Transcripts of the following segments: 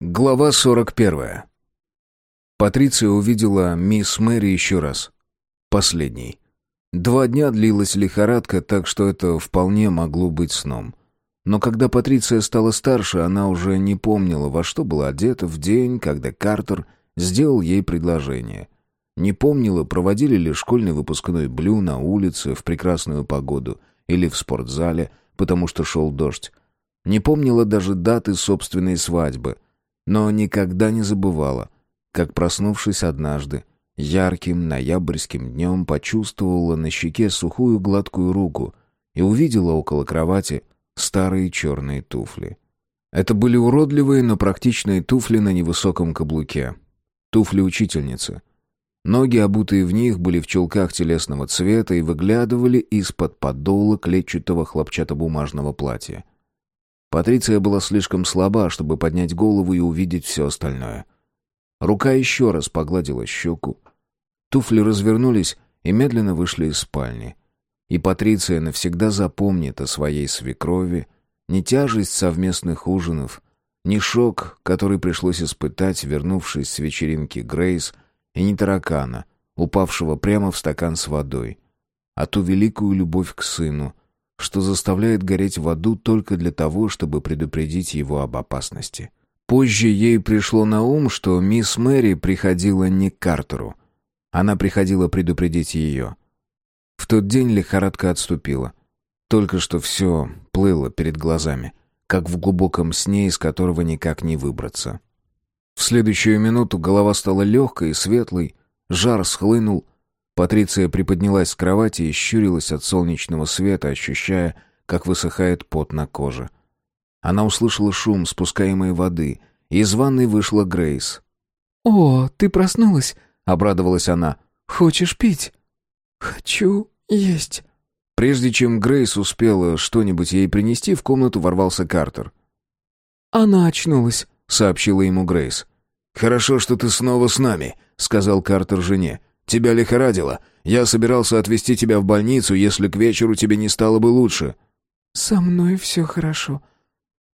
Глава 41. Патриция увидела мисс Мэри еще раз. Последний. Два дня длилась лихорадка, так что это вполне могло быть сном. Но когда Патриция стала старше, она уже не помнила, во что была одета в день, когда Картер сделал ей предложение. Не помнила, проводили ли школьный выпускной блю на улице в прекрасную погоду или в спортзале, потому что шел дождь. Не помнила даже даты собственной свадьбы — но никогда не забывала, как, проснувшись однажды, ярким ноябрьским днем почувствовала на щеке сухую гладкую руку и увидела около кровати старые черные туфли. Это были уродливые, но практичные туфли на невысоком каблуке. Туфли учительницы. Ноги, обутые в них, были в чулках телесного цвета и выглядывали из-под подола клетчатого хлопчатобумажного платья. Патриция была слишком слаба, чтобы поднять голову и увидеть все остальное. Рука еще раз погладила щеку. Туфли развернулись и медленно вышли из спальни. И Патриция навсегда запомнит о своей свекрови не тяжесть совместных ужинов, не шок, который пришлось испытать, вернувшись с вечеринки Грейс, и не таракана, упавшего прямо в стакан с водой, а ту великую любовь к сыну, что заставляет гореть в аду только для того, чтобы предупредить его об опасности. Позже ей пришло на ум, что мисс Мэри приходила не к Картеру. Она приходила предупредить ее. В тот день лихорадка отступила. Только что все плыло перед глазами, как в глубоком сне, из которого никак не выбраться. В следующую минуту голова стала легкой и светлой, жар схлынул, Патриция приподнялась с кровати и щурилась от солнечного света, ощущая, как высыхает пот на коже. Она услышала шум спускаемой воды, и из ванной вышла Грейс. «О, ты проснулась?» — обрадовалась она. «Хочешь пить?» «Хочу есть». Прежде чем Грейс успела что-нибудь ей принести, в комнату ворвался Картер. «Она очнулась», — сообщила ему Грейс. «Хорошо, что ты снова с нами», — сказал Картер жене. Тебя лихорадило. Я собирался отвезти тебя в больницу, если к вечеру тебе не стало бы лучше». «Со мной все хорошо.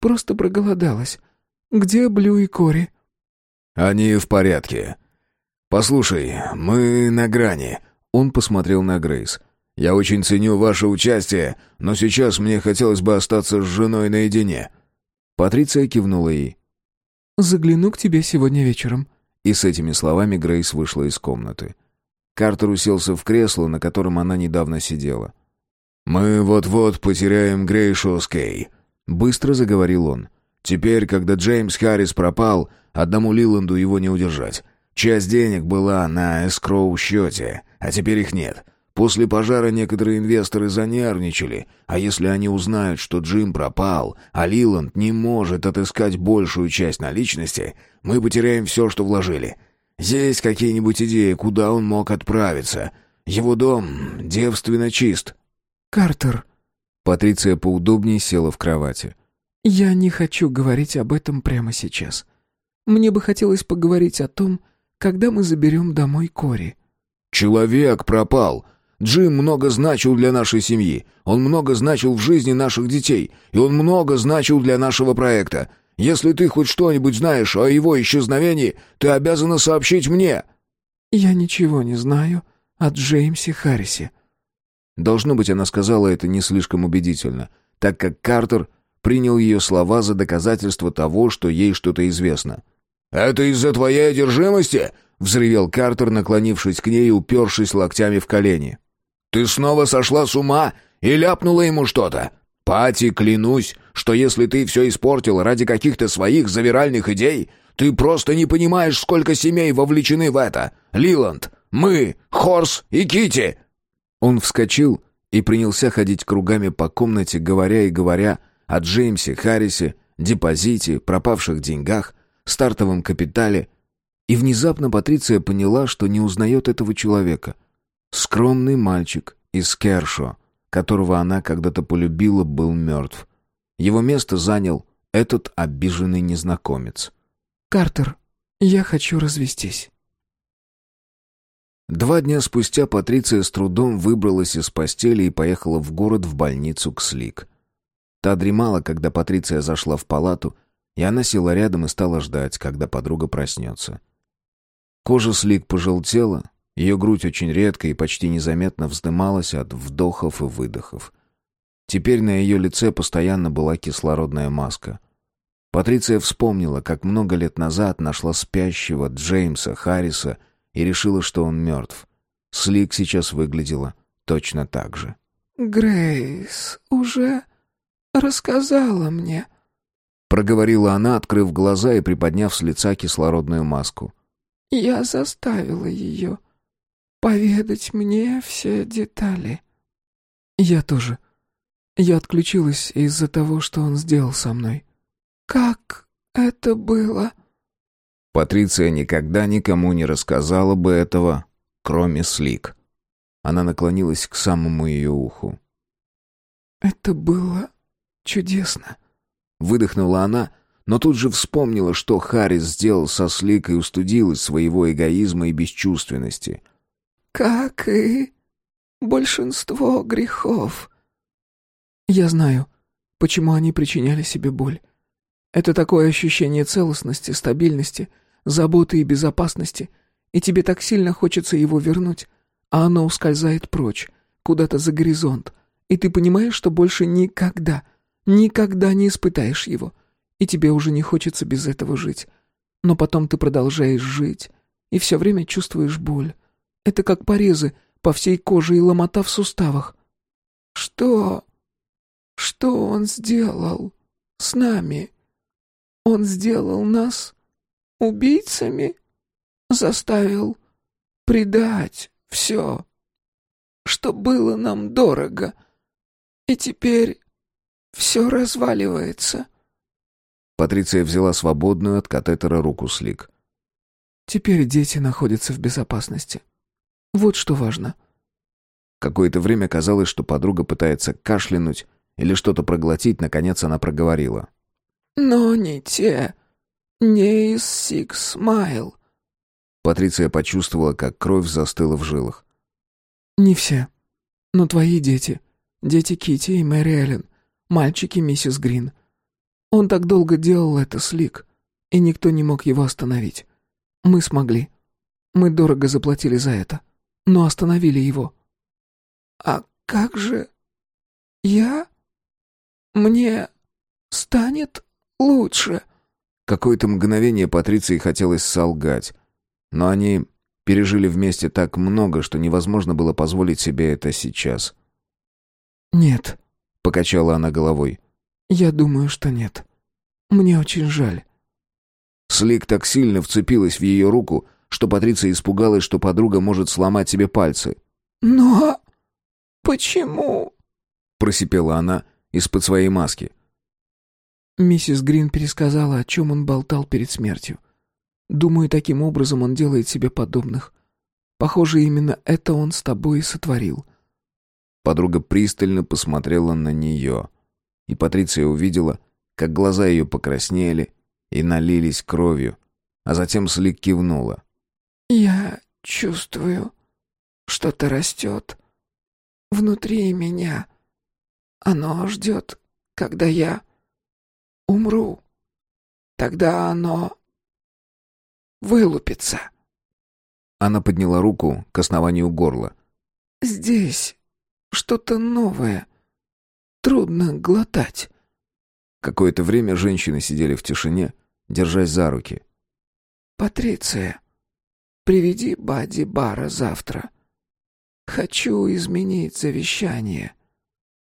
Просто проголодалась. Где Блю и Кори?» «Они в порядке. Послушай, мы на грани». Он посмотрел на Грейс. «Я очень ценю ваше участие, но сейчас мне хотелось бы остаться с женой наедине». Патриция кивнула ей. «Загляну к тебе сегодня вечером». И с этими словами Грейс вышла из комнаты. Картер уселся в кресло, на котором она недавно сидела. «Мы вот-вот потеряем Грейшу Скей», — быстро заговорил он. «Теперь, когда Джеймс Харрис пропал, одному Лиланду его не удержать. Часть денег была на эскроу-счете, а теперь их нет. После пожара некоторые инвесторы занервничали, а если они узнают, что Джим пропал, а Лиланд не может отыскать большую часть наличности, мы потеряем все, что вложили. Есть какие-нибудь идеи, куда он мог отправиться? Его дом девственно чист». «Картер». Патриция поудобнее села в кровати. «Я не хочу говорить об этом прямо сейчас. Мне бы хотелось поговорить о том, когда мы заберем домой Кори». «Человек пропал. Джим много значил для нашей семьи. Он много значил в жизни наших детей. И он много значил для нашего проекта. Если ты хоть что-нибудь знаешь о его исчезновении, ты обязана сообщить мне». «Я ничего не знаю о Джеймсе Харрисе». Должно быть, она сказала это не слишком убедительно, так как Картер принял ее слова за доказательство того, что ей что-то известно. «Это из-за твоей одержимости?» — взревел Картер, наклонившись к ней и упершись локтями в колени. «Ты снова сошла с ума и ляпнула ему что-то? Пати, клянусь, что если ты все испортил ради каких-то своих завиральных идей, ты просто не понимаешь, сколько семей вовлечены в это. Лиланд, мы, Хорс и Кити. Он вскочил и принялся ходить кругами по комнате, говоря и говоря о Джеймсе Харрисе, депозите, пропавших деньгах, стартовом капитале. И внезапно Патриция поняла, что не узнает этого человека. Скромный мальчик из Кершо — которого она когда-то полюбила, был мертв. Его место занял этот обиженный незнакомец. «Картер, я хочу развестись». Два дня спустя Патриция с трудом выбралась из постели и поехала в город в больницу к Слик. Та дремала, когда Патриция зашла в палату и она села рядом и стала ждать, когда подруга проснется. Кожа Слик пожелтела, ее грудь очень редко и почти незаметно вздымалась от вдохов и выдохов. Теперь на ее лице постоянно была кислородная маска. Патриция вспомнила, как много лет назад нашла спящего Джеймса Харриса и решила, что он мертв. Слик сейчас выглядела точно так же. «Грейс уже рассказала мне», Проговорила она, открыв глаза и приподняв с лица кислородную маску. «Я заставила ее поведать мне все детали». «Я тоже. Я отключилась из-за того, что он сделал со мной». «Как это было?» Патриция никогда никому не рассказала бы этого, кроме Слик. Она наклонилась к самому ее уху. «Это было чудесно», Выдохнула она, но тут же вспомнила, что Харрис сделал со Слик и устудилась своего эгоизма и бесчувственности. «Как и большинство грехов». «Я знаю, почему они причиняли себе боль. Это такое ощущение целостности, стабильности, заботы и безопасности, и тебе так сильно хочется его вернуть, а оно ускользает прочь, куда-то за горизонт, и ты понимаешь, что больше никогда — Никогда не испытаешь его, и тебе уже не хочется без этого жить. Но потом ты продолжаешь жить, и все время чувствуешь боль. Это как порезы по всей коже и ломота в суставах. Что? Что он сделал с нами? Он сделал нас убийцами? Заставил предать все, что было нам дорого. И теперь все разваливается». Патриция взяла свободную от катетера руку Слик. «Теперь дети находятся в безопасности. Вот что важно». Какое-то время казалось, что подруга пытается кашлянуть или что-то проглотить, наконец она проговорила. «Но не те. Не из Six Mile». Патриция почувствовала, как кровь застыла в жилах. «Не все. Но твои дети. Дети Кити и Мэри Эллен мальчики миссис Грин. Он так долго делал это, Слик, и никто не мог его остановить. Мы смогли. Мы дорого заплатили за это, но остановили его. А как же я? Мне станет лучше. Какое-то мгновение Патриции хотелось солгать, но они пережили вместе так много, что невозможно было позволить себе это сейчас. Нет, — покачала она головой. «Я думаю, что нет. Мне очень жаль». Слик так сильно вцепилась в ее руку, что Патриция испугалась, что подруга может сломать себе пальцы. «Но почему?» — просипела она из-под своей маски. Миссис Грин пересказала, о чем он болтал перед смертью. Думаю, таким образом он делает себе подобных. Похоже, именно это он с тобой и сотворил. Подруга пристально посмотрела на нее, и Патриция увидела, как глаза ее покраснели и налились кровью, а затем Слик кивнула. «Я чувствую, что-то растет внутри меня. Оно ждет, когда я умру. Тогда оно вылупится». Она подняла руку к основанию горла. «Здесь что-то новое. Трудно глотать. Какое-то время женщины сидели в тишине, держась за руки. «Патриция, приведи Бади Бара завтра. Хочу изменить завещание,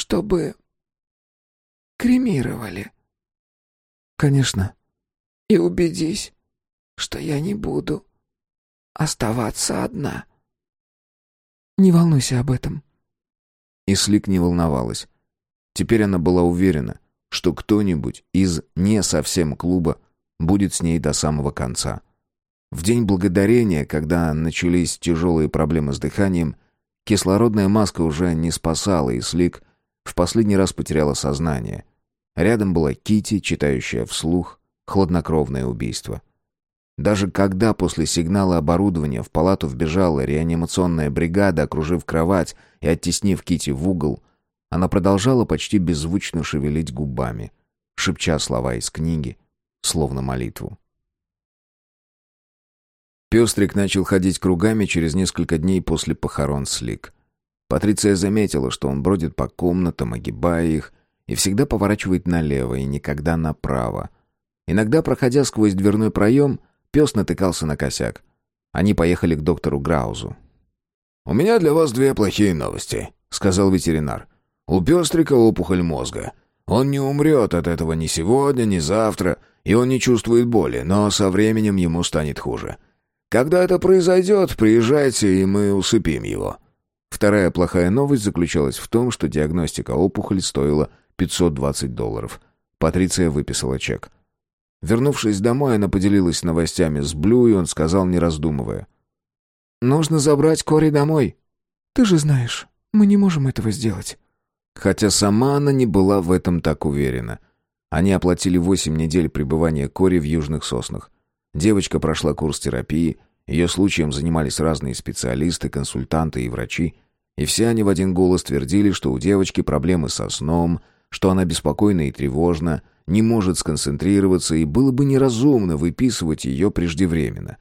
чтобы кремировали». «Конечно». «И убедись, что я не буду оставаться одна». «Не волнуйся об этом», и Слик не волновалась. Теперь она была уверена, что кто-нибудь из не совсем клуба будет с ней до самого конца. В день благодарения, когда начались тяжелые проблемы с дыханием, кислородная маска уже не спасала, и Слик в последний раз потеряла сознание. Рядом была Кити, читающая вслух хладнокровное убийство. Даже когда после сигнала оборудования в палату вбежала реанимационная бригада, окружив кровать и оттеснив Кити в угол, она продолжала почти беззвучно шевелить губами, шепча слова из книги, словно молитву. Пестрик начал ходить кругами через несколько дней после похорон Слик. Патриция заметила, что он бродит по комнатам, огибая их, и всегда поворачивает налево и никогда направо. Иногда, проходя сквозь дверной проем, пес натыкался на косяк. Они поехали к доктору Граузу. «У меня для вас две плохие новости», — сказал ветеринар. «У пестрика опухоль мозга. Он не умрет от этого ни сегодня, ни завтра, и он не чувствует боли, но со временем ему станет хуже. Когда это произойдет, приезжайте, и мы усыпим его». Вторая плохая новость заключалась в том, что диагностика опухоли стоила 520 долларов. Патриция выписала чек. Вернувшись домой, она поделилась новостями с Блю, и он сказал, не раздумывая. «Нужно забрать Кори домой. Ты же знаешь, мы не можем этого сделать». Хотя сама она не была в этом так уверена. Они оплатили восемь недель пребывания Кори в Южных Соснах. Девочка прошла курс терапии, ее случаем занимались разные специалисты, консультанты и врачи, и все они в один голос твердили, что у девочки проблемы со сном, что она беспокойна и тревожна, не может сконцентрироваться, и было бы неразумно выписывать ее преждевременно.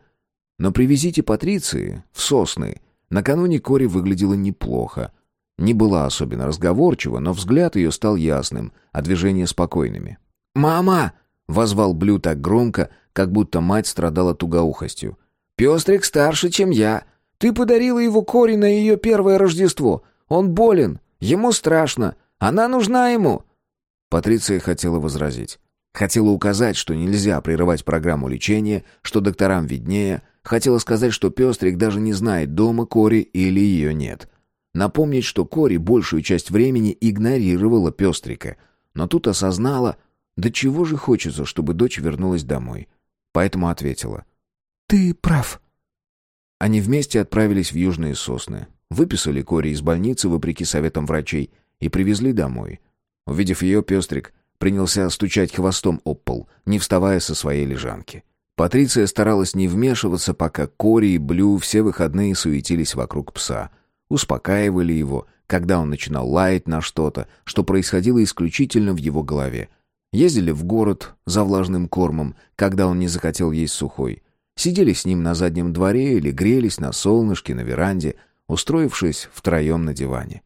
Но при визите Патриции в Сосны накануне Кори выглядела неплохо. Не была особенно разговорчива, но взгляд ее стал ясным, а движения спокойными. «Мама!» — возвал Блю так громко, как будто мать страдала тугоухостью. «Пестрик старше, чем я. Ты подарила его Кори на ее первое Рождество. Он болен, ему страшно, она нужна ему». Патриция хотела возразить. Хотела указать, что нельзя прерывать программу лечения, что докторам виднее. Хотела сказать, что Пестрик даже не знает, дома Кори или ее нет. Напомнить, что Кори большую часть времени игнорировала Пестрика. Но тут осознала, до чего же хочется, чтобы дочь вернулась домой. Поэтому ответила. «Ты прав». Они вместе отправились в Южные Сосны. Выписали Кори из больницы, вопреки советам врачей, и привезли домой. Увидев ее, пестрик принялся стучать хвостом об пол, не вставая со своей лежанки. Патриция старалась не вмешиваться, пока Кори и Блю все выходные суетились вокруг пса. Успокаивали его, когда он начинал лаять на что-то, что происходило исключительно в его голове. Ездили в город за влажным кормом, когда он не захотел есть сухой. Сидели с ним на заднем дворе или грелись на солнышке на веранде, устроившись втроем на диване.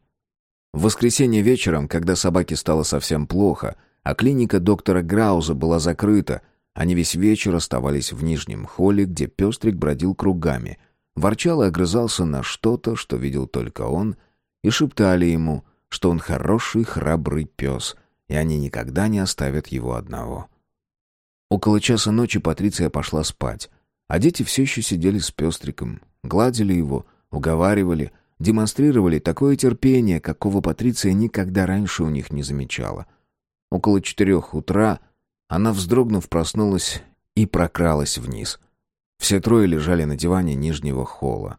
В воскресенье вечером, когда собаке стало совсем плохо, а клиника доктора Грауза была закрыта, они весь вечер оставались в нижнем холле, где пестрик бродил кругами, ворчал и огрызался на что-то, что видел только он, и шептали ему, что он хороший, храбрый пес, и они никогда не оставят его одного. Около часа ночи Патриция пошла спать, а дети все еще сидели с пестриком, гладили его, уговаривали — демонстрировали такое терпение, какого Патриция никогда раньше у них не замечала. Около четырех утра она, вздрогнув, проснулась и прокралась вниз. Все трое лежали на диване нижнего холла.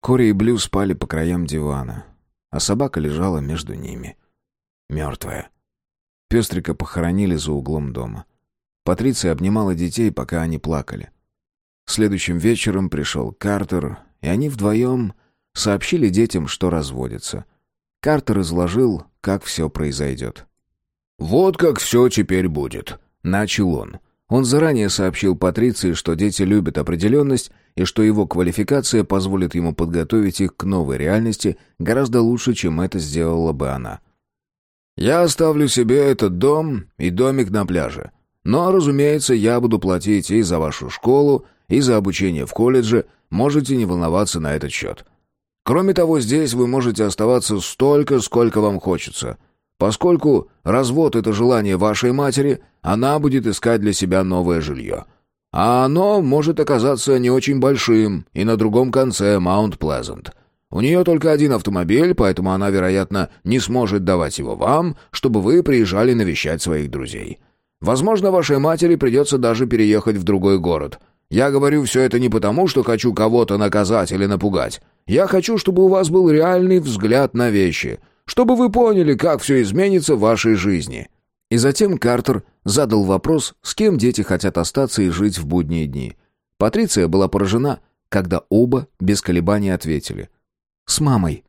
Кори и Блю спали по краям дивана, а собака лежала между ними. Мертвая. Пестрика похоронили за углом дома. Патриция обнимала детей, пока они плакали. Следующим вечером пришел Картер, и они вдвоем сообщили детям, что разводятся. Картер изложил, как все произойдет. «Вот как все теперь будет», — начал он. Он заранее сообщил Патриции, что дети любят определенность и что его квалификация позволит ему подготовить их к новой реальности гораздо лучше, чем это сделала бы она. «Я оставлю себе этот дом и домик на пляже. Но, разумеется, я буду платить и за вашу школу, и за обучение в колледже. Можете не волноваться на этот счет. Кроме того, здесь вы можете оставаться столько, сколько вам хочется. Поскольку развод — это желание вашей матери, она будет искать для себя новое жилье. А оно может оказаться не очень большим и на другом конце Маунт-Плезант. У нее только один автомобиль, поэтому она, вероятно, не сможет давать его вам, чтобы вы приезжали навещать своих друзей. Возможно, вашей матери придется даже переехать в другой город. Я говорю все это не потому, что хочу кого-то наказать или напугать. Я хочу, чтобы у вас был реальный взгляд на вещи, чтобы вы поняли, как все изменится в вашей жизни». И затем Картер задал вопрос, с кем дети хотят остаться и жить в будние дни. Патриция была поражена, когда оба без колебаний ответили. «С мамой».